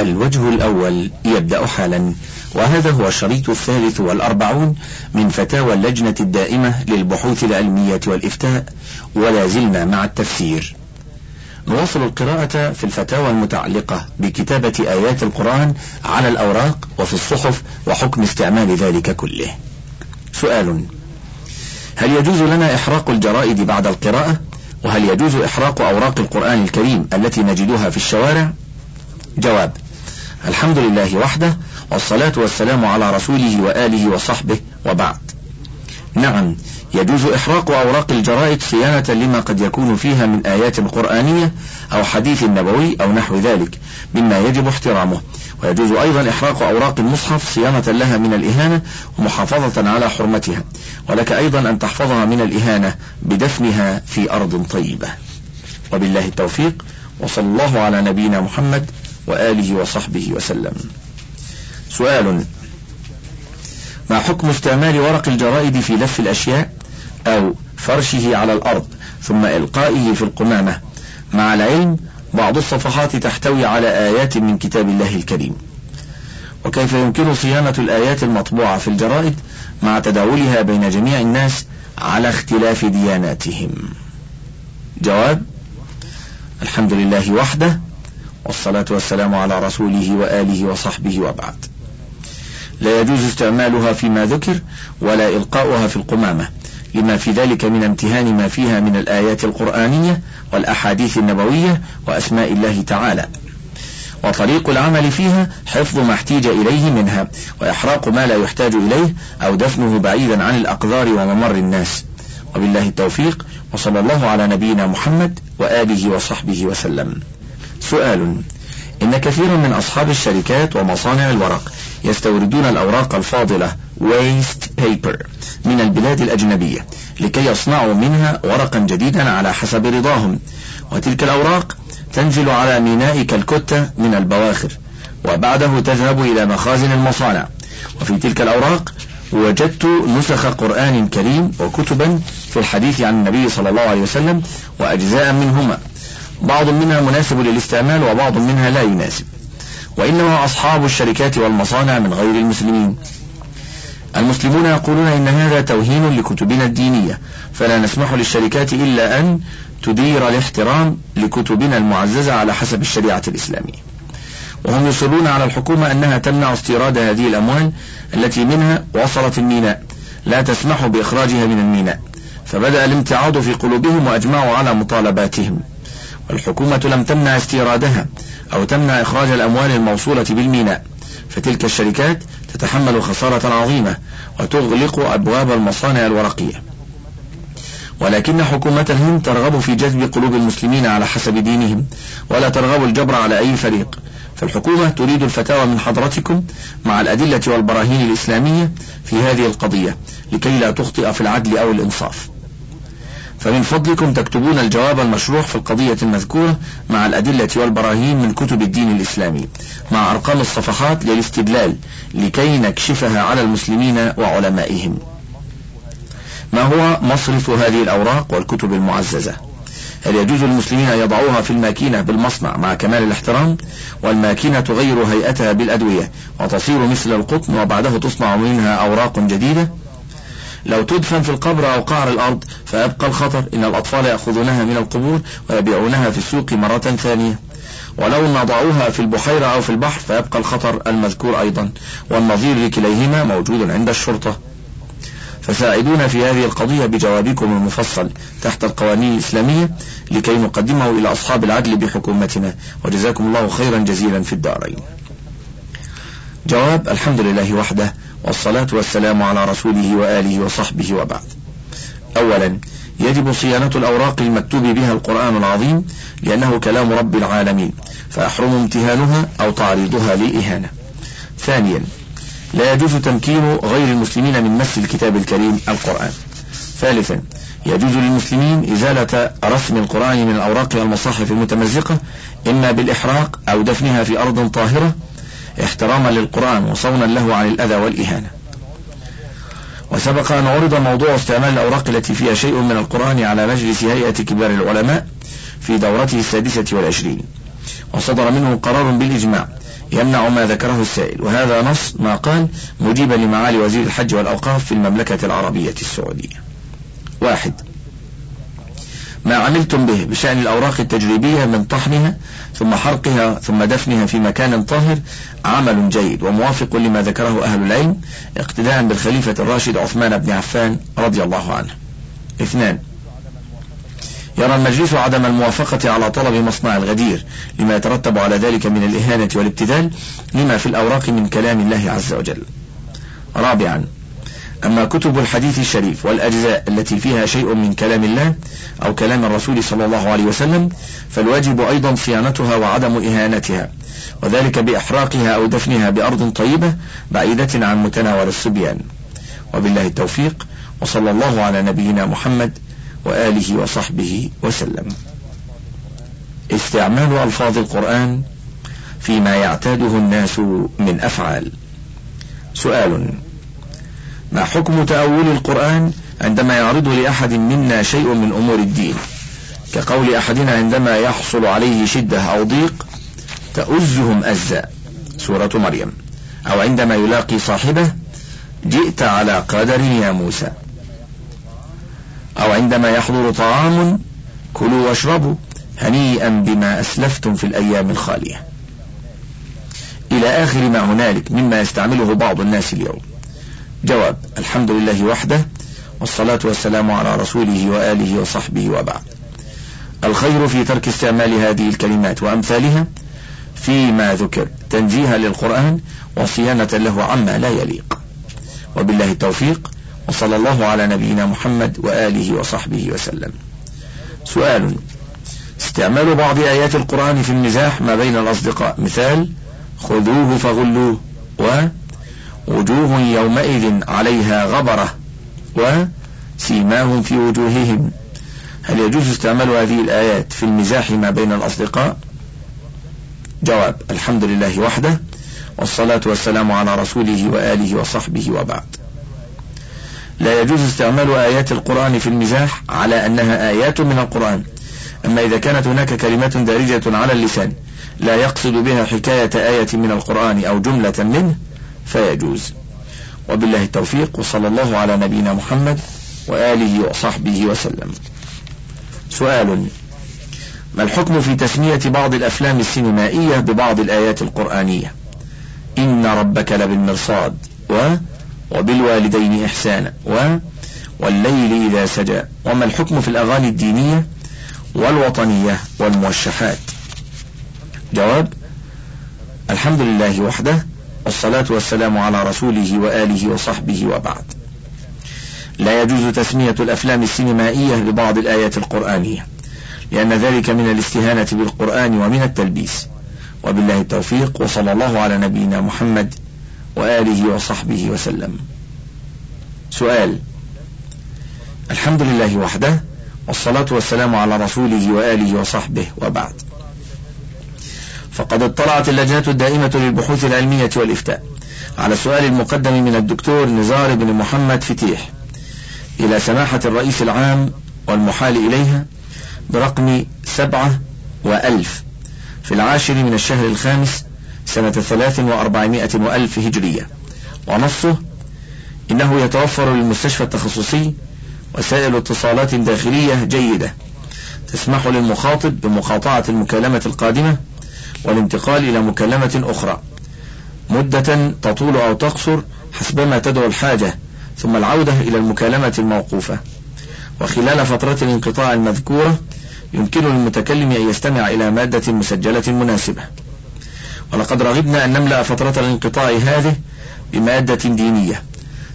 الوجه الأول يبدأ حالا. وهذا هو الشريط الثالث والأربعون من فتاوى اللجنة الدائمة للبحوث العلمية والإفتاء ولا زلنا مع التفسير. نواصل القراءة في الفتاوى المتعلقة بكتابة آيات القرآن على الأوراق وفي الصحف وحكم استعمال ذلك كله. سؤال هل يجوز لنا إحراق الجرائد بعد القراءة؟ وهل يجوز إحراق أوراق القرآن الكريم التي نجدها في الشوارع؟ جواب الحمد لله وحده والصلاة والسلام على رسوله وآله وصحبه وبعد. نعم يجوز إحراق أوراق الجرائد صيانة لما قد يكون فيها من آيات قرآنية أو حديث نبوي أو نحو ذلك مما يجب احترامه. ويجوز أيضا إحراق أوراق المصحف صيانة لها من الإهانة ومحافظة على حرمتها. ولك أيضا أن تحفظها من الإهانة بدفنها في أرض طيبة. وبالله التوفيق وصلى الله على نبينا محمد وآله وصحبه وسلم. سؤال ما حكم استعمال ورق الجرائد في لف الأشياء أو فرشه على الأرض ثم إلقائه في القمامة؟ مع العلم بعض الصفحات تحتوي على آيات من كتاب الله الكريم. وكيف يمكن صيانة الآيات المطبوعة في الجرائد مع تداولها بين جميع الناس على اختلاف دياناتهم؟ جواب الحمد لله وحده والصلاة والسلام على رسوله وآله وصحبه وبعد. لا يجوز استعمالها فيما ذكر ولا إلقاؤها في القمامة لما في ذلك من امتهان ما فيها من الآيات القرآنية والأحاديث النبوية وأسماء الله تعالى. وطريق العمل فيها حفظ ما احتيج إليه منها وإحراق ما لا يحتاج إليه أو دفنه بعيدا عن الأقدار وممر الناس. وبالله التوفيق وصلى الله على نبينا محمد وآله وصحبه وسلم. سؤال. إن كثيرا من أصحاب الشركات ومصانع الورق يستوردون الأوراق الفاضلة waste paper من البلاد الأجنبية لكي يصنعوا منها ورقا جديدا على حسب رضاهم. وتلك الأوراق تنزل على ميناء كالكوتا من البواخر وبعده تذهب إلى مخازن المصانع. وفي تلك الأوراق وجدت نسخ قرآن كريم وكتبا في الحديث عن النبي صلى الله عليه وسلم وأجزاء منهما. بعض منها مناسب للاستعمال وبعض منها لا يناسب. وإنما أصحاب الشركات والمصانع من غير المسلمين. المسلمون يقولون إن هذا توهين لكتبنا الدينية. فلا نسمح للشركات إلا أن تدير الاحترام لكتبنا المعززة على حسب الشريعة الإسلامية. وهم يصرون على الحكومة أنها تمنع استيراد هذه الأموال التي منها وصلت الميناء. لا تسمح بإخراجها من الميناء. فبدأ الامتعاض في قلوبهم وأجمعوا على مطالباتهم. الحكومة لم تمنع استيرادها أو تمنع إخراج الأموال الموصولة بالميناء فتلك الشركات تتحمل خسارة عظيمة وتغلق أبواب المصانع الورقية. ولكن حكومة الهند ترغب في جذب قلوب المسلمين على حسب دينهم ولا ترغب الجبر على أي فريق. فالحكومة تريد الفتاوى من حضرتكم مع الأدلة والبراهين الإسلامية في هذه القضية لكي لا تخطئ في العدل أو الإنصاف. فمن فضلكم تكتبون الجواب المشروح في القضية المذكورة مع الأدلة والبراهين من كتب الدين الإسلامي مع أرقام الصفحات للاستدلال لكي نكشفها على المسلمين وعلمائهم. ما هو مصرف هذه الأوراق والكتب المعززة؟ هل يجوز للمسلمين أن يضعوها في الماكينة بالمصنع مع كمال الاحترام؟ والماكينة تغير هيئتها بالأدوية وتصير مثل القطن وبعده تصنع منها أوراق جديدة؟ لو تدفن في القبر أو قعر الأرض فيبقى الخطر. إن الأطفال يأخذونها من القبور ويبيعونها في السوق مرة ثانية. ولو نضعوها في البحيرة أو في البحر فيبقى الخطر المذكور أيضا. والنظير لكليهما موجود عند الشرطة. فساعدونا في هذه القضية بجوابكم المفصل تحت القوانين الإسلامية لكي نقدمه إلى أصحاب العدل بحكومتنا. وجزاكم الله خيرا جزيلا في الدارين. جواب الحمد لله وحده والصلاة والسلام على رسوله وآله وصحبه وبعد. أولا يجب صيانة الأوراق المكتوب بها القرآن العظيم لأنه كلام رب العالمين فيحرم امتهانها أو تعريضها للإهانة ثانيا لا يجوز تمكين غير المسلمين من مس الكتاب الكريم القرآن. ثالثا يجوز للمسلمين إزالة رسم القرآن من الأوراق والمصاحف المتمزقة إما بالإحراق أو دفنها في أرض طاهرة احتراما للقرآن وصونا له عن الأذى والإهانة. وسبق أن عرض موضوع استعمال الأوراق التي فيها شيء من القرآن على مجلس هيئة كبار العلماء في دورته السادسة والعشرين. وصدر منه قرار بالإجماع يمنع ما ذكره السائل. وهذا نص ما قال مجيبا لمعالي وزير الحج والأوقاف في المملكة العربية السعودية. واحد. ما عملتم به بشأن الأوراق التجريبية من طحنها ثم حرقها ثم دفنها في مكان طاهر عمل جيد وموافق لما ذكره أهل العلم اقتداء بالخليفة الراشد عثمان بن عفان رضي الله عنه. اثنان. يرى المجلس عدم الموافقة على طلب مصنع الغدير لما يترتب على ذلك من الإهانة والابتذال لما في الأوراق من كلام الله عز وجل. رابعا. أما كتب الحديث الشريف والأجزاء التي فيها شيء من كلام الله أو كلام الرسول صلى الله عليه وسلم فالواجب أيضا صيانتها وعدم إهانتها وذلك بإحراقها أو دفنها بأرض طيبة بعيدة عن متناول الصبيان. وبالله التوفيق وصلى الله على نبينا محمد وآله وصحبه وسلم. استعمال ألفاظ القرآن فيما يعتاده الناس من أفعال. سؤال ما حكم تأول القرآن عندما يعرض لأحد منا شيء من أمور الدين؟ كقول أحدنا عندما يحصل عليه شدة أو ضيق تؤزهم أزا. سورة مريم. أو عندما يلاقي صاحبه جئت على قدر يا موسى. أو عندما يحضر طعام كلوا واشربوا هنيئا بما أسلفتم في الأيام الخالية. إلى آخر ما هنالك مما يستعمله بعض الناس اليوم. جواب الحمد لله وحده والصلاة والسلام على رسوله وآله وصحبه وبعد. الخير في ترك استعمال هذه الكلمات وأمثالها فيما ذكر تنزيها للقرآن وصيانة له عما لا يليق. وبالله التوفيق وصلى الله على نبينا محمد وآله وصحبه وسلم. سؤال استعمال بعض آيات القرآن في المزاح ما بين الأصدقاء؟ مثال خذوه فغلوه. ووجوه يومئذ عليها غبرة وسيماهم في وجوههم. هل يجوز استعمال هذه الآيات في المزاح ما بين الأصدقاء؟ جواب الحمد لله وحده والصلاة والسلام على رسوله وآله وصحبه وبعد. لا يجوز استعمال آيات القرآن في المزاح على أنها آيات من القرآن. أما إذا كانت هناك كلمات دارجة على اللسان لا يقصد بها حكاية آية من القرآن أو جملة منه فيجوز. وبالله التوفيق وصلى الله على نبينا محمد وآله وصحبه وسلم. سؤال ما الحكم في تسمية بعض الأفلام السينمائية ببعض الآيات القرآنية؟ إن ربك لبالمرصاد و وبالوالدين إحسانا و والليل إذا سجى. وما الحكم في الأغاني الدينية والوطنية والموشحات؟ جواب الحمد لله وحده والصلاة والسلام على رسوله وآله وصحبه وبعد. لا يجوز تسمية الأفلام السينمائية ببعض الآيات القرآنية لأن ذلك من الاستهانة بالقرآن ومن التلبيس. وبالله التوفيق وصلى الله على نبينا محمد وآله وصحبه وسلم. سؤال الحمد لله وحده والصلاة والسلام على رسوله وآله وصحبه وبعد. فقد اطلعت اللجنة الدائمة للبحوث العلمية والإفتاء. على السؤال المقدم من الدكتور نزار بن محمد فتيح. إلى سماحة الرئيس العام والمحال إليها برقم سبعة وألف في العاشر من الشهر الخامس سنة ثلاث وأربعمائة وألف هجرية. ونصه إنه يتوفر للمستشفى التخصصي وسائل اتصالات داخلية جيدة تسمح للمخاطب بمقاطعة المكالمة القادمة والانتقال إلى مكالمة أخرى. مدة تطول أو تقصر حسبما تدعو الحاجة ثم العودة إلى المكالمة الموقوفة. وخلال فترة الانقطاع المذكورة يمكن للمتكلم أن يستمع إلى مادة مسجلة مناسبة. ولقد رغبنا أن نملأ فترة الانقطاع هذه بمادة دينية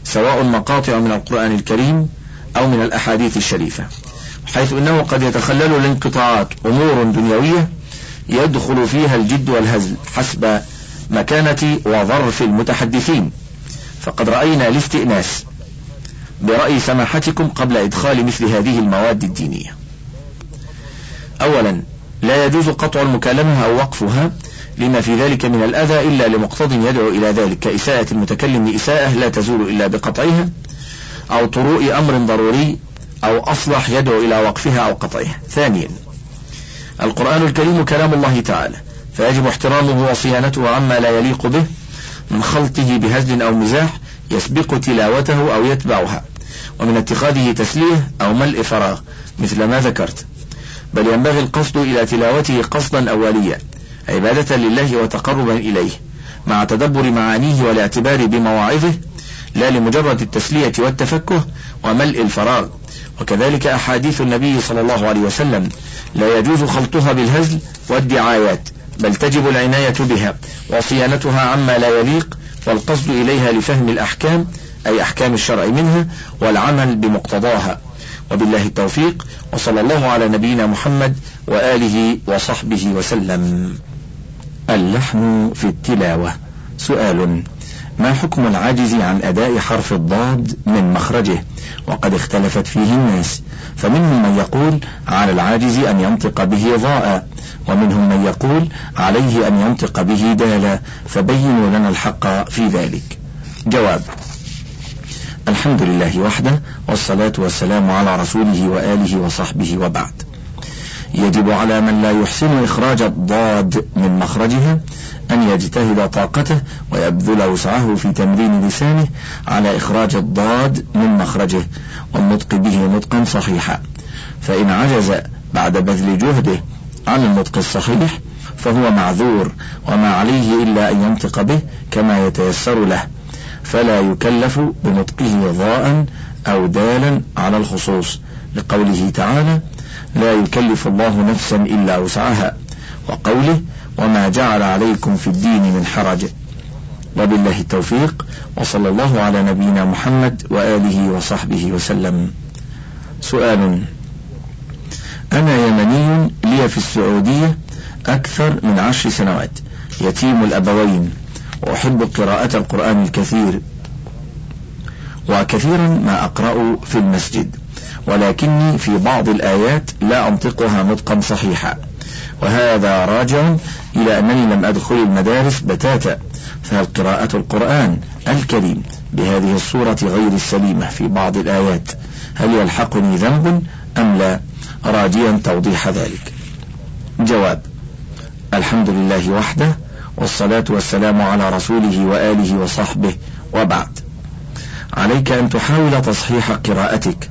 سواء مقاطع من القرآن الكريم أو من الأحاديث الشريفة حيث أنه قد يتخلل الانقطاعات أمور دنيوية يدخل فيها الجد والهزل حسب مكانة وظرف المتحدثين. فقد رأينا الاستئناس برأي سماحتكم قبل إدخال مثل هذه المواد الدينية. أولا لا يجوز قطع المكالمة أو وقفها لما في ذلك من الأذى إلا لمقتض يدعو إلى ذلك. كإساءة المتكلم إساءة لا تزول إلا بقطعها أو طروء أمر ضروري أو أصلح يدعو إلى وقفها أو قطعها. ثانيا القرآن الكريم كلام الله تعالى فيجب احترامه وصيانته عما لا يليق به من خلطه بهزل أو مزاح يسبق تلاوته أو يتبعها ومن اتخاذه تسلية أو ملء فراغ مثل ما ذكرت. بل ينبغي القصد إلى تلاوته قصدا أوليا عبادة لله وتقربا إليه مع تدبر معانيه والاعتبار بمواعظه لا لمجرد التسلية والتفكه وملء الفراغ. وكذلك أحاديث النبي صلى الله عليه وسلم لا يجوز خلطها بالهزل والدعايات بل تجب العناية بها وصيانتها عما لا يليق والقصد إليها لفهم الأحكام أي أحكام الشرع منها والعمل بمقتضاها. وبالله التوفيق وصلى الله على نبينا محمد وآله وصحبه وسلم. اللحن في التلاوة سؤال. ما حكم العاجز عن أداء حرف الضاد من مخرجه؟ وقد اختلفت فيه الناس. فمنهم من يقول على العاجز أن ينطق به ضاء ومنهم من يقول عليه أن ينطق به دالا فبينوا لنا الحق في ذلك. جواب الحمد لله وحده والصلاة والسلام على رسوله وآله وصحبه وبعد. يجب على من لا يحسن إخراج الضاد من مخرجها أن يجتهد طاقته ويبذل وسعه في تمرين لسانه على إخراج الضاد من مخرجه والنطق به نطقا صحيحا. فإن عجز بعد بذل جهده عن النطق الصحيح فهو معذور وما عليه إلا أن ينطق به كما يتيسر له فلا يكلف بنطقه ضاء أو دالا على الخصوص. لقوله تعالى لا يكلف الله نفسا إلا وسعها وقوله وما جعل عليكم في الدين من حرج. وبالله التوفيق وصلى الله على نبينا محمد وآله وصحبه وسلم. سؤال أنا يمني لي في السعودية أكثر من عشر سنوات يتيم الأبوين وأحب قراءة القرآن الكثير. وكثيرا ما أقرأ في المسجد ولكني في بعض الآيات لا أنطقها نطقا صحيحا. وهذا راجع إلى أنني لم أدخل المدارس بتاتا فهل قراءة القرآن الكريم بهذه الصورة غير السليمة في بعض الآيات هل يلحقني ذنب أم لا؟ راجيا توضيح ذلك. جواب الحمد لله وحده والصلاة والسلام على رسوله وآله وصحبه وبعد. عليك أن تحاول تصحيح قراءتك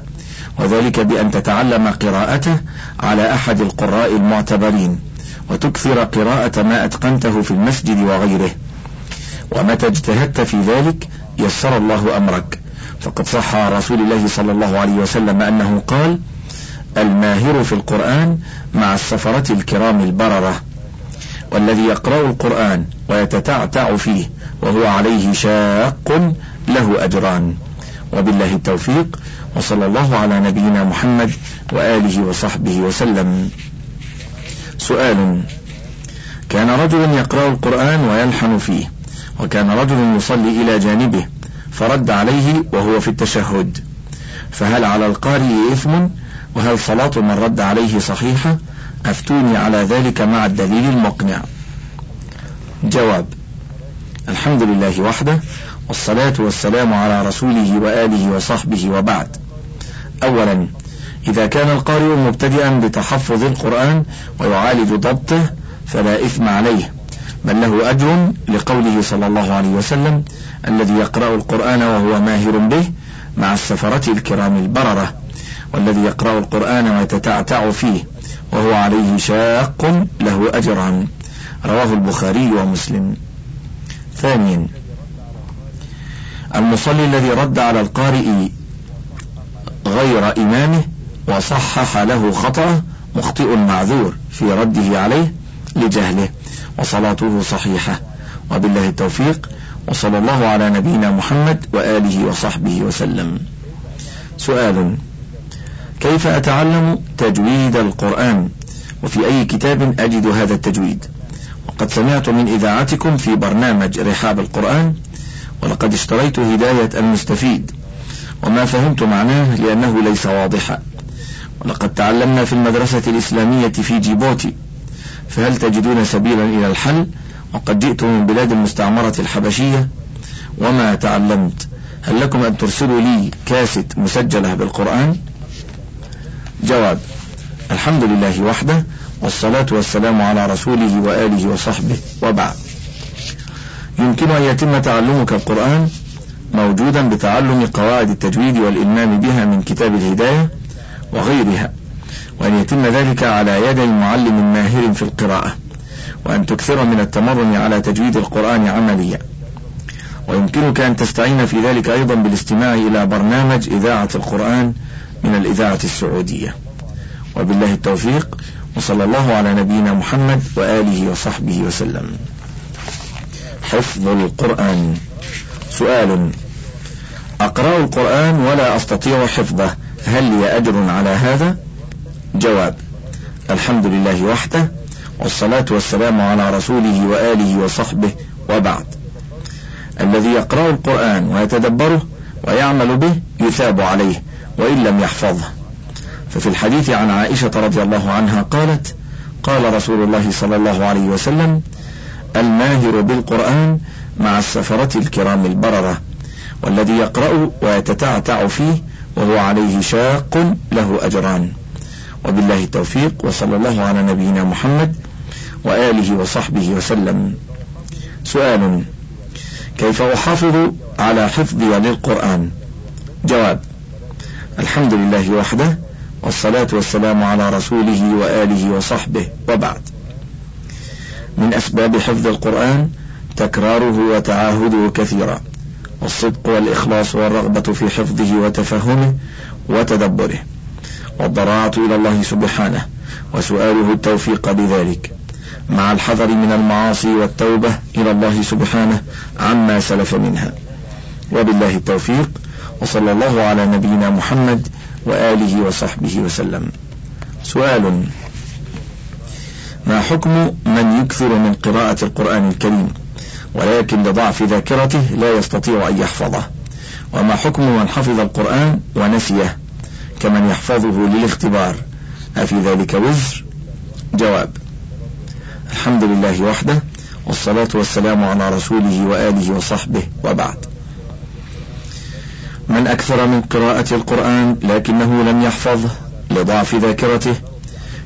وذلك بأن تتعلم قراءته على أحد القراء المعتبرين وتكثر قراءة ما أتقنته في المسجد وغيره. ومتى اجتهدت في ذلك يسر الله أمرك. فقد صح عن رسول الله صلى الله عليه وسلم أنه قال الماهر في القرآن مع السفرة الكرام البررة والذي يقرأ القرآن ويتتعتع فيه وهو عليه شاق له أجران. وبالله التوفيق وصلى الله على نبينا محمد وآله وصحبه وسلم. سؤال كان رجل يقرأ القرآن ويلحن فيه وكان رجل يصلي إلى جانبه فرد عليه وهو في التشهد. فهل على القارئ إثم؟ وهل صلاة من رد عليه صحيحة؟ أفتوني على ذلك مع الدليل المقنع. جواب الحمد لله وحده والصلاة والسلام على رسوله وآله وصحبه وبعد. أولا إذا كان القارئ مبتدئا بتحفظ القرآن ويعالج ضبطه فلا إثم عليه بل له أجر لقوله صلى الله عليه وسلم الذي يقرأ القرآن وهو ماهر به مع السفرة الكرام البررة والذي يقرأ القرآن ويتتعتع فيه وهو عليه شاق له أجران رواه البخاري ومسلم. ثانيا المصلي الذي رد على القارئ غير إمامه وصحح له خطأ مخطئ معذور في رده عليه لجهله. وصلاته صحيحة. وبالله التوفيق. وصلى الله على نبينا محمد وآله وصحبه وسلم. سؤال. كيف أتعلم تجويد القرآن؟ وفي أي كتاب أجد هذا التجويد؟ وقد سمعت من إذاعتكم في برنامج رحاب القرآن ولقد اشتريت هداية المستفيد. وما فهمت معناه لأنه ليس واضحا. ولقد تعلمنا في المدرسة الإسلامية في جيبوتي. فهل تجدون سبيلا إلى الحل؟ وقد جئت من بلاد المستعمرة الحبشية. وما تعلمت؟ هل لكم أن ترسلوا لي كاسة مسجلة بالقرآن؟ جواب الحمد لله وحده والصلاة والسلام على رسوله وآله وصحبه وبعد. يمكن أن يتم تعلمك القرآن موجودا بتعلم قواعد التجويد والإلمام بها من كتاب الهداية وغيرها وأن يتم ذلك على يد معلم ماهر في القراءة وأن تكثر من التمرن على تجويد القرآن عمليا. ويمكنك أن تستعين في ذلك أيضا بالاستماع إلى برنامج إذاعة القرآن من الإذاعة السعودية. وبالله التوفيق وصلى الله على نبينا محمد وآله وصحبه وسلم. حفظ القرآن. سؤال. أقرأ القرآن ولا أستطيع حفظه. هل لي أجر على هذا؟ جواب. الحمد لله وحده والصلاة والسلام على رسوله وآله وصحبه وبعد. الذي يقرأ القرآن ويتدبره ويعمل به يثاب عليه وإن لم يحفظه. ففي الحديث عن عائشة رضي الله عنها قالت قال رسول الله صلى الله عليه وسلم الماهر بالقرآن مع السفرة الكرام البررة والذي يقرأ ويتتعتع فيه وهو عليه شاق له أجران. وبالله التوفيق وصلى الله على نبينا محمد وآله وصحبه وسلم. سؤال كيف أحافظ على حفظي للقرآن؟ جواب الحمد لله وحده والصلاة والسلام على رسوله وآله وصحبه وبعد. من أسباب حفظ القرآن تكراره وتعاهده كثيرا والصدق والإخلاص والرغبة في حفظه وتفهمه وتدبره والضراعة إلى الله سبحانه وسؤاله التوفيق لذلك مع الحذر من المعاصي والتوبة إلى الله سبحانه عما سلف منها. وبالله التوفيق وصلى الله على نبينا محمد وآله وصحبه وسلم. سؤال ما حكم من يكثر من قراءة القرآن الكريم؟ ولكن لضعف ذاكرته لا يستطيع أن يحفظه. وما حكم من حفظ القرآن ونسيه؟ كمن يحفظه للاختبار. أفي ذلك وزر؟ جواب الحمد لله وحده والصلاة والسلام على رسوله وآله وصحبه وبعد. من أكثر من قراءة القرآن لكنه لم يحفظه لضعف ذاكرته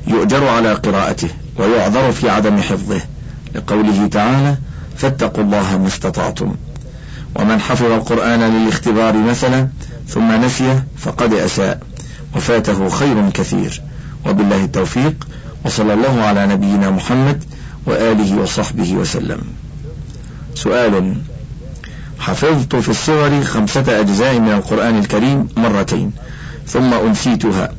يؤجر على قراءته. ويعذر في عدم حفظه. لقوله تعالى فاتقوا الله ما استطعتم. ومن حفظ القرآن للاختبار مثلا ثم نسيه فقد أساء وفاته خير كثير. وبالله التوفيق وصلى الله على نبينا محمد وآله وصحبه وسلم. سؤال حفظت في الصغر خمسة أجزاء من القرآن الكريم مرتين ثم أنسيتها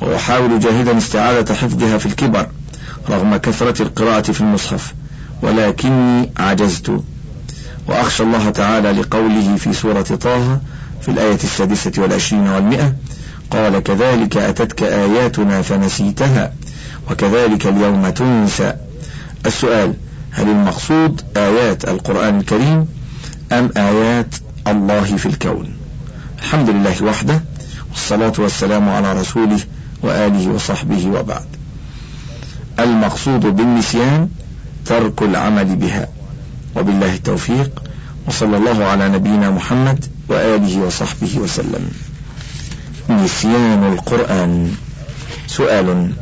وأحاول جاهدا استعادة حفظها في الكبر. رغم كثرة القراءة في المصحف ولكني عجزت وأخشى الله تعالى لقوله في سورة طه في الآية السادسة والعشرين والمئة قال كذلك أتتك آياتنا فنسيتها وكذلك اليوم تنسى. السؤال هل المقصود آيات القرآن الكريم أم آيات الله في الكون؟ الحمد لله وحده والصلاة والسلام على رسوله وآله وصحبه وبعد. المقصود بالنسيان ترك العمل بها. وبالله التوفيق. وصلى الله على نبينا محمد وآله وصحبه وسلم. نسيان القرآن. سؤال.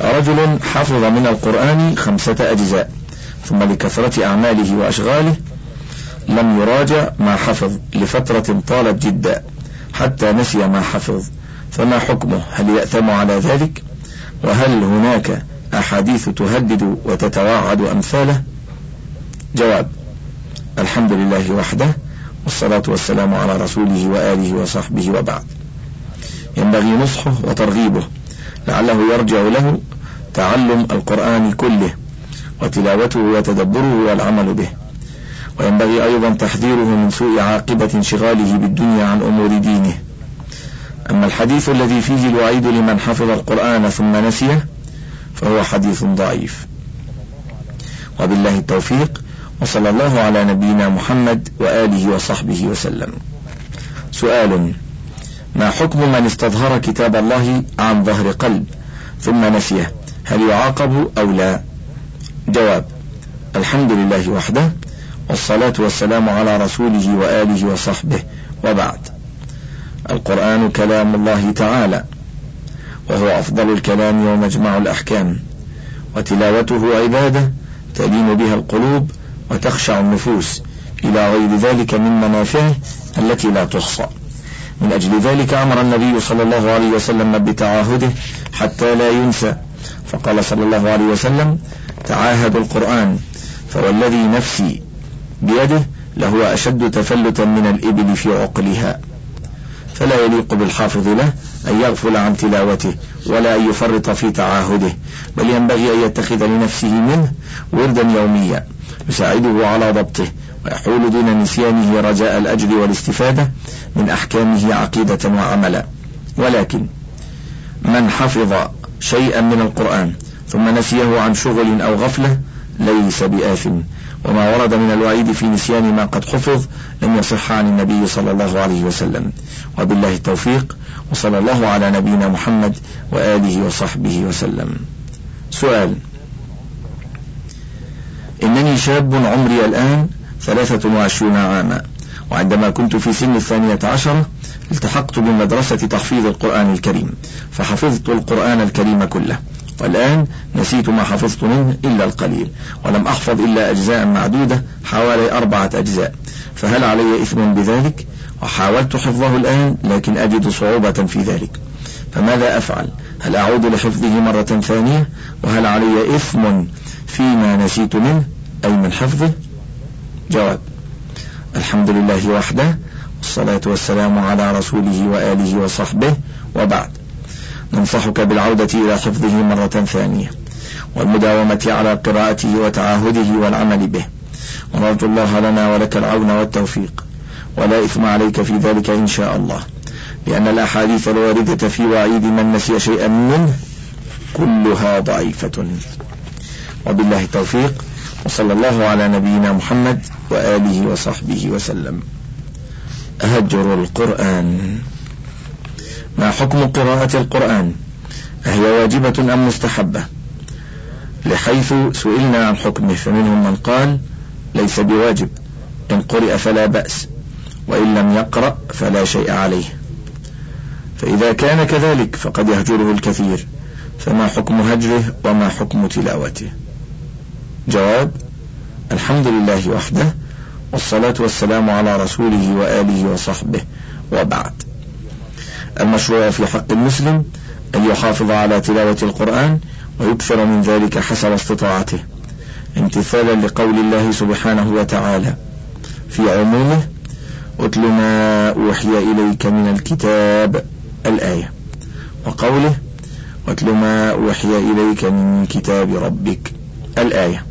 رجل حفظ من القرآن خمسة أجزاء ثم لكثرة أعماله وأشغاله لم يراجع ما حفظ لفترة طالت جدا حتى نسي ما حفظ. فما حكمه؟ هل يأثم على ذلك؟ وهل هناك أحاديث تهدد وتتواعد أمثاله؟ جواب الحمد لله وحده والصلاة والسلام على رسوله وآله وصحبه وبعد. ينبغي نصحه وترغيبه لعله يرجع له تعلم القرآن كله وتلاوته وتدبره والعمل به. وينبغي أيضا تحذيره من سوء عاقبة انشغاله بالدنيا عن أمور دينه. أما الحديث الذي فيه الوعيد لمن حفظ القرآن ثم نسيه فهو حديث ضعيف. وبالله التوفيق وصلى الله على نبينا محمد وآله وصحبه وسلم. سؤال ما حكم من استظهر كتاب الله عن ظهر قلب ثم نسيه؟ هل يعاقب أو لا؟ جواب الحمد لله وحده والصلاة والسلام على رسوله وآله وصحبه وبعد. القرآن كلام الله تعالى وهو أفضل الكلام ومجمع الأحكام وتلاوته عبادة تلين بها القلوب وتخشع النفوس إلى غير ذلك من منافعه التي لا تحصى من أجل ذلك أمر النبي صلى الله عليه وسلم بتعاهده حتى لا ينسى فقال صلى الله عليه وسلم تعاهدوا القرآن فوالذي نفسي بيده لهو أشد تفلتا من الإبل في عقلها. فلا يليق بالحافظ له أن يغفل عن تلاوته ولا أن يفرط في تعاهده بل ينبغي أن يتخذ لنفسه منه وردا يوميا يساعده على ضبطه ويحول دون نسيانه رجاء الأجر والاستفادة من أحكامه عقيدة وعملا. ولكن من حفظ شيئا من القرآن ثم نسيه عن شغل أو غفلة ليس بآثم. وما ورد من الوعيد في نسيان ما قد حفظ لم يصح عن النبي صلى الله عليه وسلم. وبالله التوفيق وصلى الله على نبينا محمد وآله وصحبه وسلم. سؤال إنني شاب عمري الآن ثلاثة وعشرون عاما وعندما كنت في سن الثانية عشرة التحقت بمدرسة تحفيظ القرآن الكريم فحفظت القرآن الكريم كله. والآن نسيت ما حفظت منه إلا القليل ولم أحفظ إلا أجزاء معدودة حوالي أربعة أجزاء فهل علي إثم بذلك؟ وحاولت حفظه الآن لكن أجد صعوبة في ذلك. فماذا أفعل؟ هل أعود لحفظه مرة ثانية؟ وهل علي إثم فيما نسيت منه أي من حفظه؟ جواب الحمد لله وحده والصلاة والسلام على رسوله وآله وصحبه وبعد. ننصحك بالعودة إلى حفظه مرة ثانية والمداومة على قراءته وتعاهده والعمل به. ونرجو الله لنا ولك العون والتوفيق. ولا إثم عليك في ذلك إن شاء الله. لأن الأحاديث الواردة في وعيد من نسي شيئا منه كلها ضعيفة. وبالله التوفيق. وصلى الله على نبينا محمد وآله وصحبه وسلم. هجر القرآن. ما حكم قراءة القرآن؟ أهي واجبة أم مستحبة؟ لحيث سئلنا عن حكمه فمنهم من قال ليس بواجب إن قرئ فلا بأس وإن لم يقرأ فلا شيء عليه. فإذا كان كذلك فقد يهجره الكثير فما حكم هجره وما حكم تلاوته؟ جواب الحمد لله وحده والصلاة والسلام على رسوله وآله وصحبه وبعد. المشروع في حق المسلم أن يحافظ على تلاوة القرآن ويكثر من ذلك حسب استطاعته امتثالا لقول الله سبحانه وتعالى في عمومه أتل ما أوحي إليك من الكتاب الآية وقوله واتل ما أوحي إليك من كتاب ربك الآية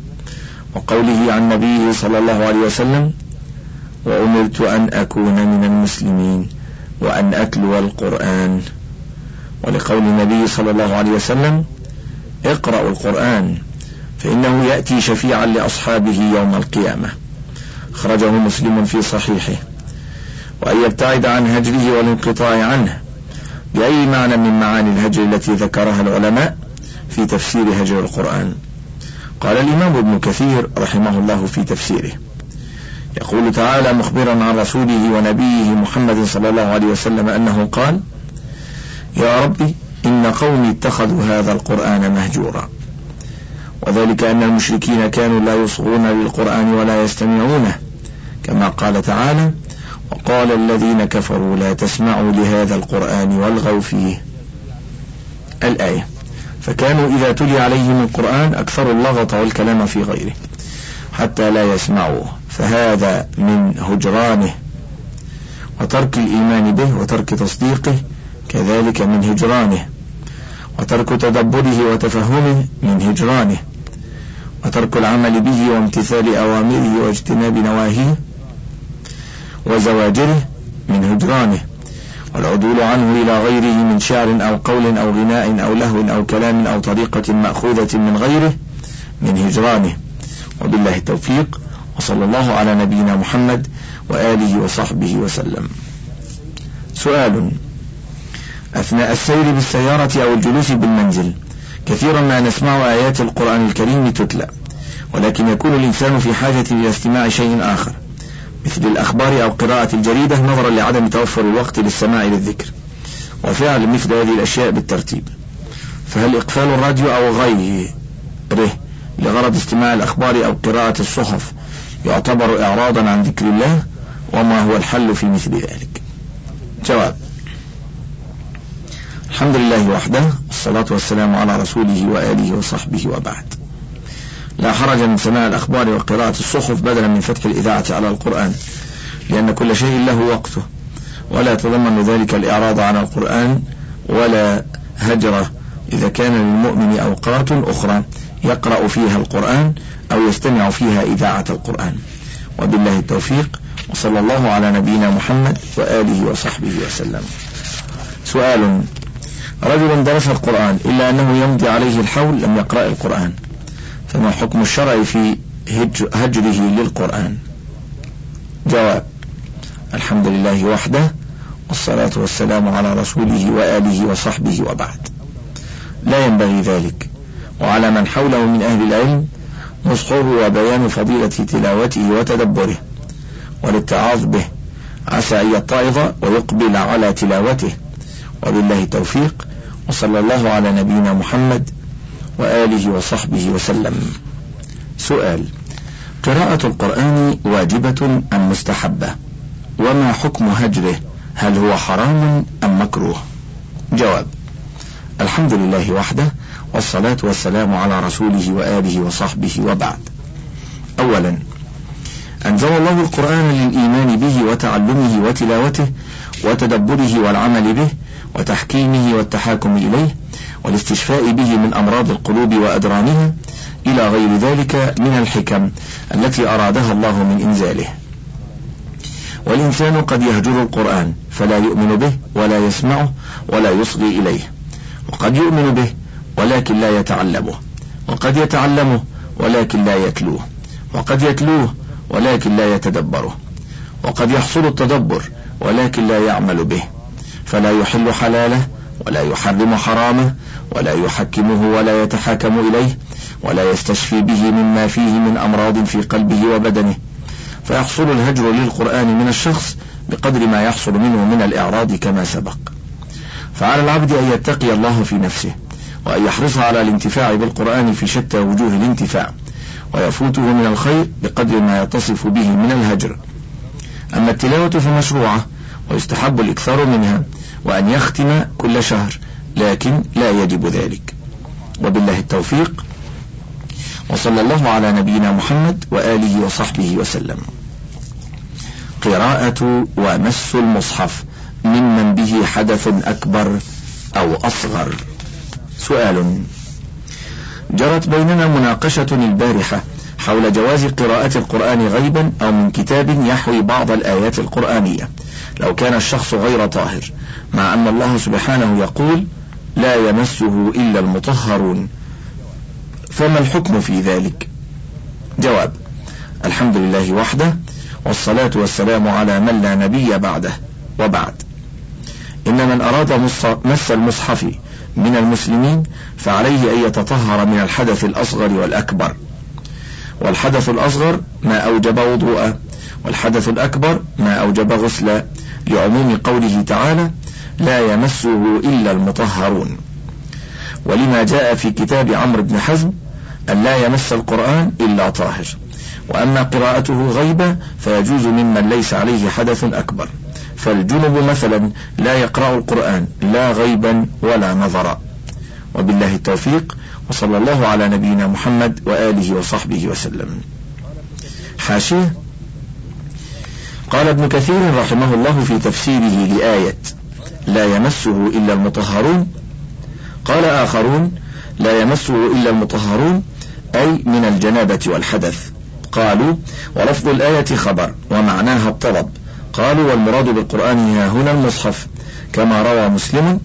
وقوله عن نبيه صلى الله عليه وسلم وأمرت أن أكون من المسلمين وأن أتلو القرآن. ولقول النبي صلى الله عليه وسلم اقرأوا القرآن فإنه يأتي شفيعا لأصحابه يوم القيامة. خرجه مسلم في صحيحه. وأن يبتعد عن هجره والانقطاع عنه. بأي معنى من معاني الهجر التي ذكرها العلماء في تفسير هجر القرآن؟ قال الإمام ابن كثير رحمه الله في تفسيره. يقول تعالى مخبرا عن رسوله ونبيه محمد صلى الله عليه وسلم أنه قال يا ربي إن قومي اتخذوا هذا القرآن مهجورا. وذلك أن المشركين كانوا لا يصغون للقرآن ولا يستمعونه كما قال تعالى وقال الذين كفروا لا تسمعوا لهذا القرآن والغوا فيه. الآية فكانوا إذا تلي عليهم القرآن أكثروا اللغط والكلام في غيره حتى لا يسمعوه. فهذا من هجرانه وترك الإيمان به وترك تصديقه كذلك من هجرانه وترك تدبره وتفهمه من هجرانه وترك العمل به وامتثال أوامره واجتناب نواهيه وزواجره من هجرانه والعدول عنه إلى غيره من شعر أو قول أو غناء أو لهو أو كلام أو طريقة مأخوذة من غيره من هجرانه. وبالله التوفيق. وصلى الله على نبينا محمد وآله وصحبه وسلم. سؤال. أثناء السير بالسيارة أو الجلوس بالمنزل كثيرا ما نسمع آيات القرآن الكريم تتلى ولكن يكون الإنسان في حاجة إلى استماع شيء آخر مثل الأخبار أو قراءة الجريدة نظرا لعدم توفر الوقت للسماع للذكر وفعل مثل هذه الأشياء بالترتيب. فهل إقفال الراديو أو غيره لغرض استماع الأخبار أو قراءة الصحف يعتبر إعراضا عن ذكر الله وما هو الحل في مثل ذلك. جواب. الحمد لله وحده والصلاة والسلام على رسوله وآله وصحبه وبعد. لا حرج من سماع الأخبار وقراءة الصحف بدلا من فتح الإذاعة على القرآن لأن كل شيء له وقته ولا يتضمن ذلك الإعراض عن القرآن ولا هجرة إذا كان للمؤمن أوقات أخرى يقرأ فيها القرآن أو يستمع فيها إذاعة القرآن. وبالله التوفيق. وصلى الله على نبينا محمد وآله وصحبه وسلم. سؤال. رجل درس القرآن إلا أنه يمضي عليه الحول لم يقرأ القرآن. فما حكم الشرع في هجره للقرآن؟ جواب. الحمد لله وحده والصلاة والسلام على رسوله وآله وصحبه وبعد. لا ينبغي ذلك. وعلى من حوله من أهل العلم نصحه وبيان فضيلة تلاوته وتدبره والاتعاظ به عسى أن يتعظ ويقبل على تلاوته. وبالله التوفيق وصلى الله على نبينا محمد وآله وصحبه وسلم. سؤال قراءة القرآن واجبة أم مستحبة؟ وما حكم هجره؟ هل هو حرام أم مكروه؟ جواب الحمد لله وحده والصلاة والسلام على رسوله وآله وصحبه وبعد. أولا أنزل الله القرآن للإيمان به وتعلمه وتلاوته وتدبره والعمل به وتحكيمه والتحاكم إليه والاستشفاء به من أمراض القلوب وأدرانها إلى غير ذلك من الحكم التي أرادها الله من إنزاله. والإنسان قد يهجر القرآن فلا يؤمن به ولا يسمعه ولا يصغي إليه وقد يؤمن به ولكن لا يتعلمه. وقد يتعلمه ولكن لا يتلوه. وقد يتلوه ولكن لا يتدبره. وقد يحصل التدبر ولكن لا يعمل به. فلا يحل حلاله ولا يحرم حرامه ولا يحكمه ولا يتحاكم إليه ولا يستشفي به مما فيه من أمراض في قلبه وبدنه. فيحصل الهجر للقرآن من الشخص بقدر ما يحصل منه من الإعراض كما سبق. فعلى العبد أن يتقي الله في نفسه. وأن يحرص على الانتفاع بالقرآن في شتى وجوه الانتفاع ويفوته من الخير بقدر ما يتصف به من الهجر. أما التلاوة فمشروعة ويستحب الإكثار منها وأن يختم كل شهر لكن لا يجب ذلك. وبالله التوفيق. وصلى الله على نبينا محمد وآله وصحبه وسلم. قراءة ومس المصحف ممن به حدث أكبر أو أصغر. سؤال. جرت بيننا مناقشة البارحة حول جواز قراءة القرآن غيبا أو من كتاب يحوي بعض الآيات القرآنية. لو كان الشخص غير طاهر مع أن الله سبحانه يقول لا يمسه إلا المطهرون فما الحكم في ذلك؟ جواب الحمد لله وحده والصلاة والسلام على من لا نبي بعده وبعد. إن من أراد مس المصحف من المسلمين فعليه أن يتطهر من الحدث الأصغر والأكبر. والحدث الأصغر ما أوجب وضوءا والحدث الأكبر ما أوجب غسلا لعموم قوله تعالى لا يمسه إلا المطهرون ولما جاء في كتاب عمرو بن حزم أن لا يمس القرآن إلا طاهر. وأما قراءته غيبة فيجوز ممن ليس عليه حدث أكبر. فالجنب مثلا لا يقرأ القرآن لا غيبا ولا نظرا. وبالله التوفيق وصلى الله على نبينا محمد وآله وصحبه وسلم. حاشية. قال ابن كثير رحمه الله في تفسيره لآية لا يمسه إلا المطهرون قال آخرون لا يمسه إلا المطهرون أي من الجنابة والحدث قالوا ولفظ الآية خبر ومعناها الطلب قالوا والمراد بالقرآن ها هنا المصحف كما روى مسلم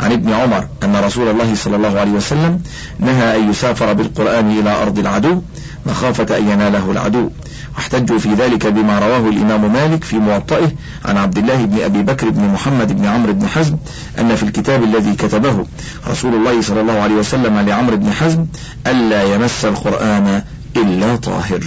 عن ابن عمر أن رسول الله صلى الله عليه وسلم نهى أن يسافر بالقرآن إلى أرض العدو مخافة أن يناله العدو. واحتجوا في ذلك بما رواه الإمام مالك في موطئه عن عبد الله بن أبي بكر بن محمد بن عمرو بن حزم أن في الكتاب الذي كتبه رسول الله صلى الله عليه وسلم لعمرو بن حزم ألا يمس القرآن إلا طاهر.